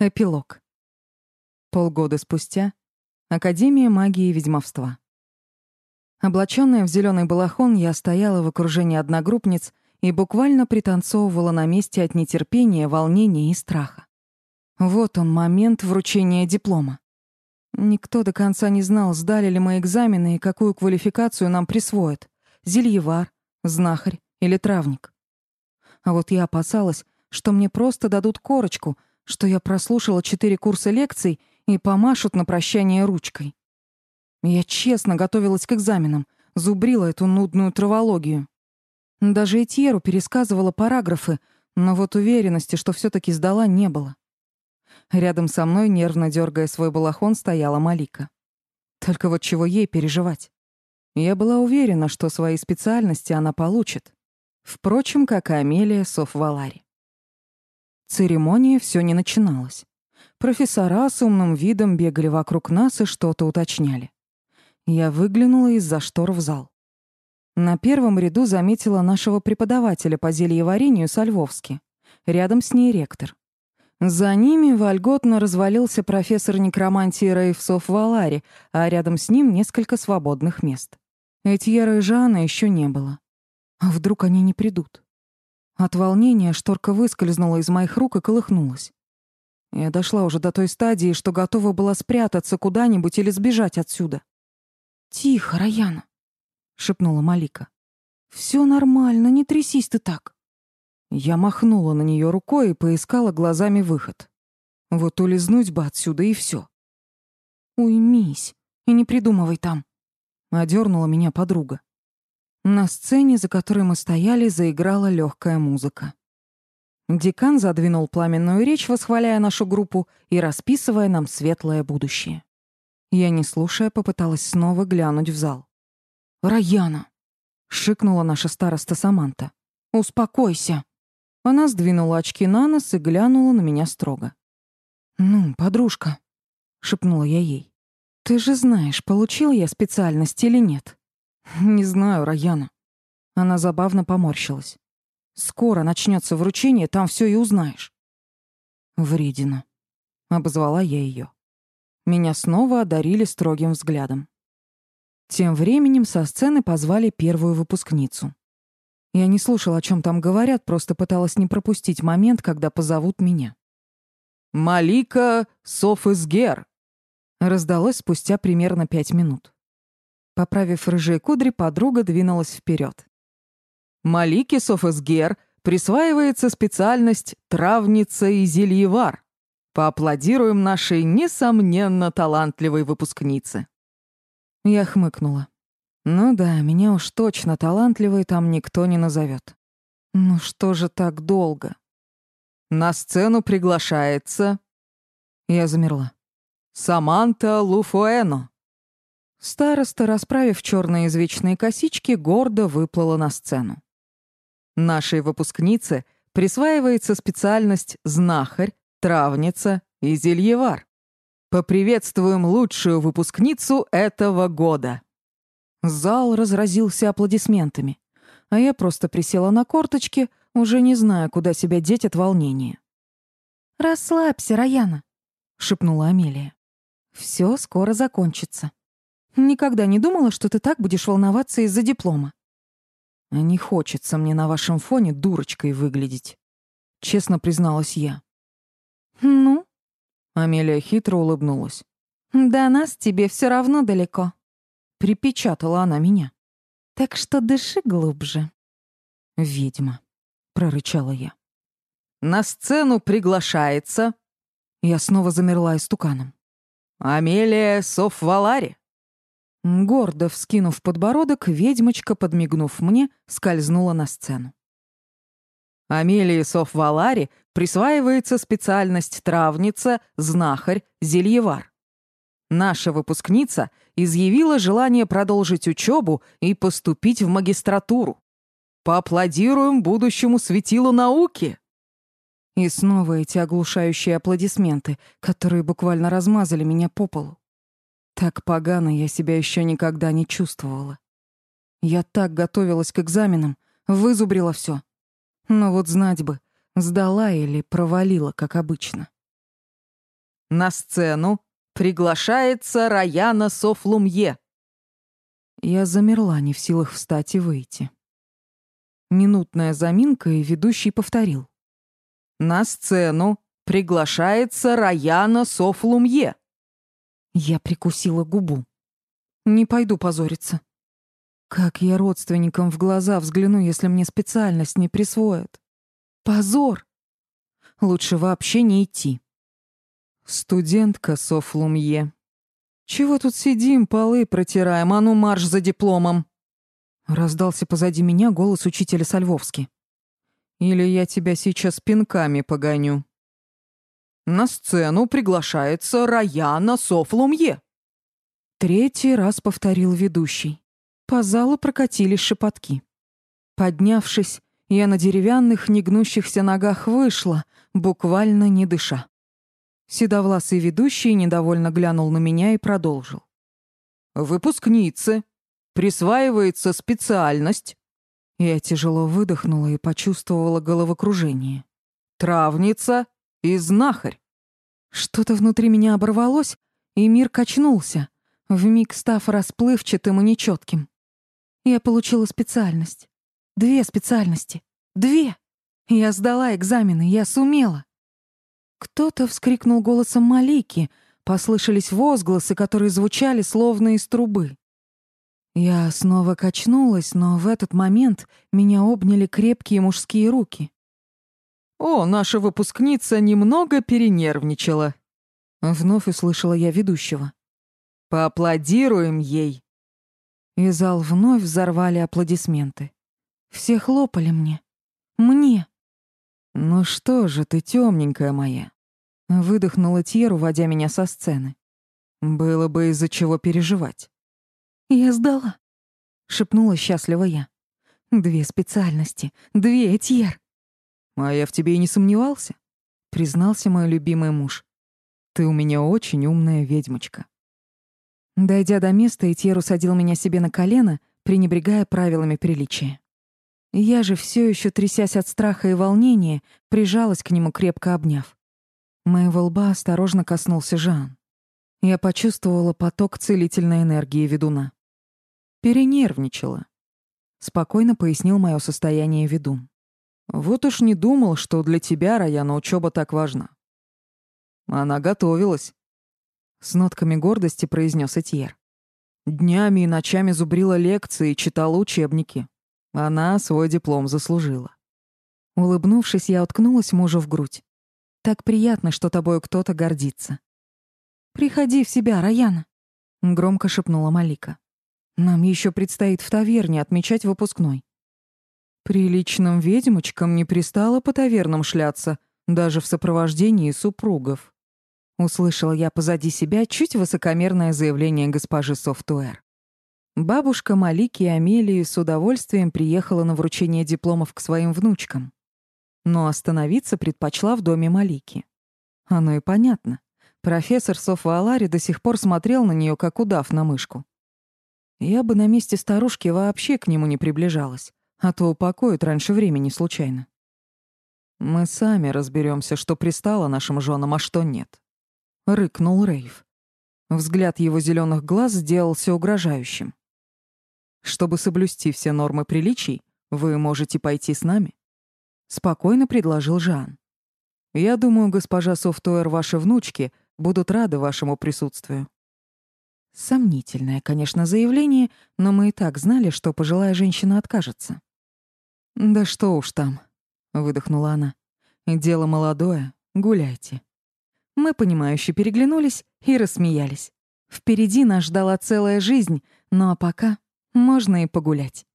Эпилог. Полгода спустя. Академия магии и ведьмовства. Облачённая в зелёный балахон, я стояла в окружении одногруппниц и буквально пританцовывала на месте от нетерпения, волнения и страха. Вот он, момент вручения диплома. Никто до конца не знал, сдали ли мы экзамены и какую квалификацию нам присвоят — зельевар, знахарь или травник. А вот я опасалась, что мне просто дадут корочку — что я прослушала четыре курса лекций и помашут на прощание ручкой. Я честно готовилась к экзаменам, зубрила эту нудную травологию. Даже Этьеру пересказывала параграфы, но вот уверенности, что все таки сдала, не было. Рядом со мной, нервно дергая свой балахон, стояла Малика. Только вот чего ей переживать? Я была уверена, что свои специальности она получит. Впрочем, как и Амелия Софвалари. Церемония все не начиналась. Профессора с умным видом бегали вокруг нас и что-то уточняли. Я выглянула из-за штор в зал. На первом ряду заметила нашего преподавателя по зельеварению Сальвовски. Рядом с ней ректор. За ними вольготно развалился профессор некромантии Рейфсов Валари, а рядом с ним несколько свободных мест. Этьера и Жана еще не было. А вдруг они не придут? От волнения шторка выскользнула из моих рук и колыхнулась. Я дошла уже до той стадии, что готова была спрятаться куда-нибудь или сбежать отсюда. «Тихо, Раяна», — шепнула Малика. «Всё нормально, не трясись ты так». Я махнула на неё рукой и поискала глазами выход. Вот улизнуть бы отсюда и всё. «Уймись и не придумывай там», — одернула меня подруга. На сцене, за которой мы стояли, заиграла легкая музыка. Декан задвинул пламенную речь, восхваляя нашу группу и расписывая нам светлое будущее. Я, не слушая, попыталась снова глянуть в зал. «Раяна!» — шикнула наша староста Саманта. «Успокойся!» Она сдвинула очки на нос и глянула на меня строго. «Ну, подружка», — шепнула я ей, — «ты же знаешь, получил я специальность или нет?» «Не знаю, Раяна». Она забавно поморщилась. «Скоро начнется вручение, там все и узнаешь». «Вредина», — обозвала я ее. Меня снова одарили строгим взглядом. Тем временем со сцены позвали первую выпускницу. Я не слушала, о чем там говорят, просто пыталась не пропустить момент, когда позовут меня. «Малика Софисгер!» раздалось спустя примерно пять минут. Поправив рыжие кудри, подруга двинулась вперед. Малике Софесгер присваивается специальность травница и зельевар. Поаплодируем нашей, несомненно, талантливой выпускнице. Я хмыкнула. Ну да, меня уж точно талантливой там никто не назовет. Ну что же так долго? На сцену приглашается... Я замерла. Саманта Луфуэно. Староста, расправив черные извечные косички, гордо выплыла на сцену. Нашей выпускнице присваивается специальность знахарь, травница и зельевар. Поприветствуем лучшую выпускницу этого года. Зал разразился аплодисментами, а я просто присела на корточки, уже не зная, куда себя деть от волнения. «Расслабься, Раяна», — шепнула Амелия. «Всё скоро закончится». Никогда не думала, что ты так будешь волноваться из-за диплома. Не хочется мне на вашем фоне дурочкой выглядеть, честно призналась я. Ну? Амелия хитро улыбнулась. До нас тебе все равно далеко. Припечатала она меня. Так что дыши глубже. Ведьма, прорычала я. На сцену приглашается. Я снова замерла истуканом. Амелия Софвалари. Гордо вскинув подбородок, ведьмочка, подмигнув мне, скользнула на сцену. Амелии Софвалари присваивается специальность травница, знахарь, зельевар. Наша выпускница изъявила желание продолжить учебу и поступить в магистратуру. Поаплодируем будущему светилу науки. И снова эти оглушающие аплодисменты, которые буквально размазали меня по полу. Так погано я себя еще никогда не чувствовала. Я так готовилась к экзаменам, вызубрила все. Но вот знать бы, сдала или провалила, как обычно. На сцену приглашается Раяна Софлумье. Я замерла, не в силах встать и выйти. Минутная заминка, и ведущий повторил. На сцену приглашается Раяна Софлумье. Я прикусила губу. Не пойду позориться. Как я родственникам в глаза взгляну, если мне специальность не присвоят? Позор! Лучше вообще не идти. Студентка Софлумье. Чего тут сидим, полы протираем, а ну марш за дипломом. Раздался позади меня голос учителя Сальвовски. Или я тебя сейчас пинками погоню. На сцену приглашается Раяна Софлумье. Третий раз повторил ведущий. По залу прокатились шепотки. Поднявшись, я на деревянных, негнущихся ногах вышла, буквально не дыша. Седовласый ведущий недовольно глянул на меня и продолжил. «Выпускницы. Присваивается специальность». Я тяжело выдохнула и почувствовала головокружение. «Травница и знахарь». Что-то внутри меня оборвалось, и мир качнулся, вмиг став расплывчатым и нечетким. Я получила специальность. Две специальности. Две! Я сдала экзамены, я сумела. Кто-то вскрикнул голосом Малики, послышались возгласы, которые звучали словно из трубы. Я снова качнулась, но в этот момент меня обняли крепкие мужские руки. «О, наша выпускница немного перенервничала», — вновь услышала я ведущего. «Поаплодируем ей». И зал вновь взорвали аплодисменты. Все хлопали мне. Мне. «Ну что же ты, темненькая моя?» Выдохнула Тьер, уводя меня со сцены. «Было бы из-за чего переживать». «Я сдала», — шепнула счастливо я. «Две специальности, две, Тьер». «А я в тебе и не сомневался», — признался мой любимый муж. «Ты у меня очень умная ведьмочка». Дойдя до места, Этьер усадил меня себе на колено, пренебрегая правилами приличия. Я же все еще, трясясь от страха и волнения, прижалась к нему, крепко обняв. Моего лба осторожно коснулся Жан. Я почувствовала поток целительной энергии ведуна. Перенервничала. Спокойно пояснил мое состояние ведун. Вот уж не думал, что для тебя, Раяна, учеба так важна. Она готовилась. С нотками гордости произнес Этьер. Днями и ночами зубрила лекции и читала учебники. Она свой диплом заслужила. Улыбнувшись, я уткнулась мужу в грудь. Так приятно, что тобой кто-то гордится. «Приходи в себя, Раяна», — громко шепнула Малика. «Нам еще предстоит в таверне отмечать выпускной». Приличным ведьмочкам не пристало по тавернам шляться, даже в сопровождении супругов. Услышала я позади себя чуть высокомерное заявление госпожи Софтуэр. Бабушка Малики и Амелии с удовольствием приехала на вручение дипломов к своим внучкам. Но остановиться предпочла в доме Малики. Оно и понятно. Профессор Софа Алари до сих пор смотрел на нее как удав на мышку. Я бы на месте старушки вообще к нему не приближалась, а то упокоят раньше времени случайно. Мы сами разберемся, что пристало нашим женам, а что нет. — рыкнул Рейв. Взгляд его зеленых глаз сделался угрожающим. «Чтобы соблюсти все нормы приличий, вы можете пойти с нами?» Спокойно предложил Жан. «Я думаю, госпожа Софтуэр, ваши внучки будут рады вашему присутствию». Сомнительное, конечно, заявление, но мы и так знали, что пожилая женщина откажется. «Да что уж там», — выдохнула она. «Дело молодое, гуляйте». Мы, понимающе переглянулись и рассмеялись. Впереди нас ждала целая жизнь, ну а пока можно и погулять.